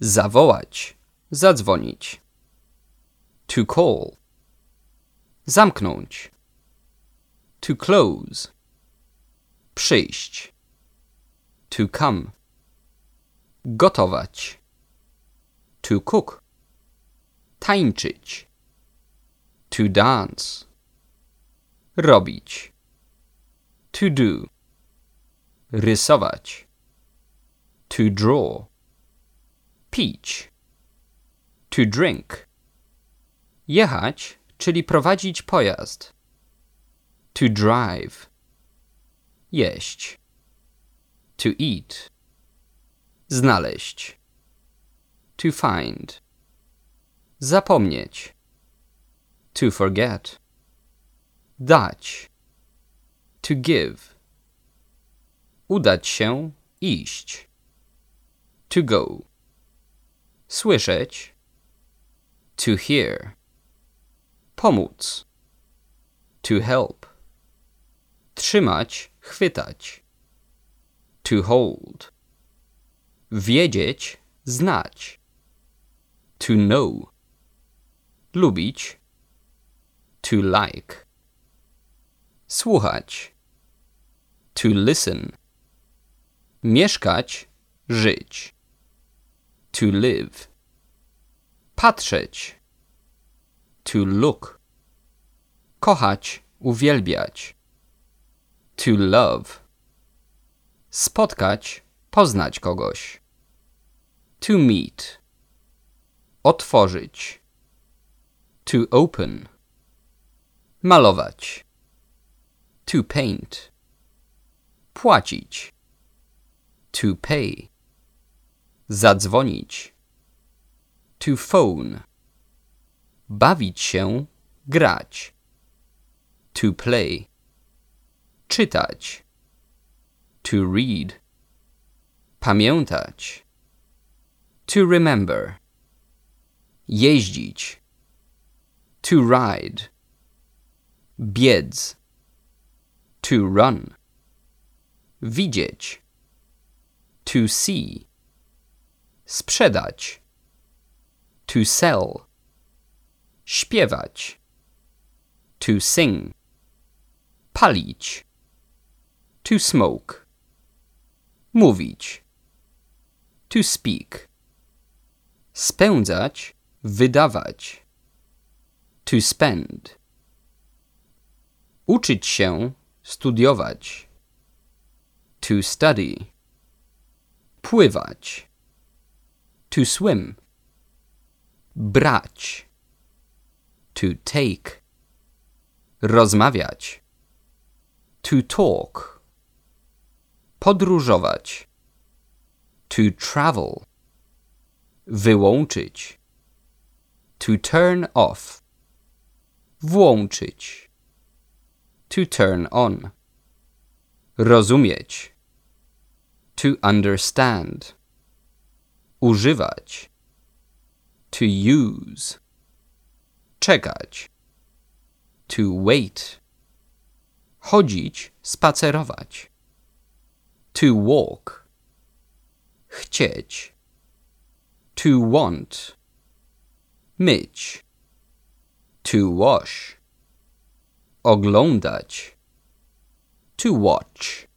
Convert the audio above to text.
Zawołać. Zadzwonić. To call. Zamknąć. To close. Przyjść. To come. Gotować. To cook. Tańczyć. To dance. Robić. To do. Rysować. To draw. Pić. To drink. Jechać, czyli prowadzić pojazd. To drive. Jeść. To eat. Znaleźć. To find. Zapomnieć. To forget. Dać. To give. Udać się, iść. To go. Słyszeć. To hear. Pomóc. To help. Trzymać, chwytać. To hold. Wiedzieć, znać. To know. Lubić. To like. Słuchać. To listen. Mieszkać, żyć. To live. Patrzeć. To look. Kochać, uwielbiać. To love. Spotkać, poznać kogoś. To meet. Otworzyć. To open. Malować. To paint. Płacić. To pay. Zadzwonić. To phone. Bawić się, grać. To play. Czytać. To read. Pamiętać. To remember. Jeździć. To ride. Biec. To run. Widzieć. To see. Sprzedać. To sell. Śpiewać. To sing. Palić. To smoke. Mówić. To speak. Spędzać. Wydawać. To spend. Uczyć się. Studiować. To study. Pływać. To swim. Brać. To take. Rozmawiać. To talk. Podróżować. To travel. Wyłączyć. To turn off. Włączyć. To turn on. Rozumieć. To understand. Używać. To use. Czekać. To wait. Chodzić, spacerować. To walk. Chcieć. To want. Myć. To wash. Oglądać. To watch.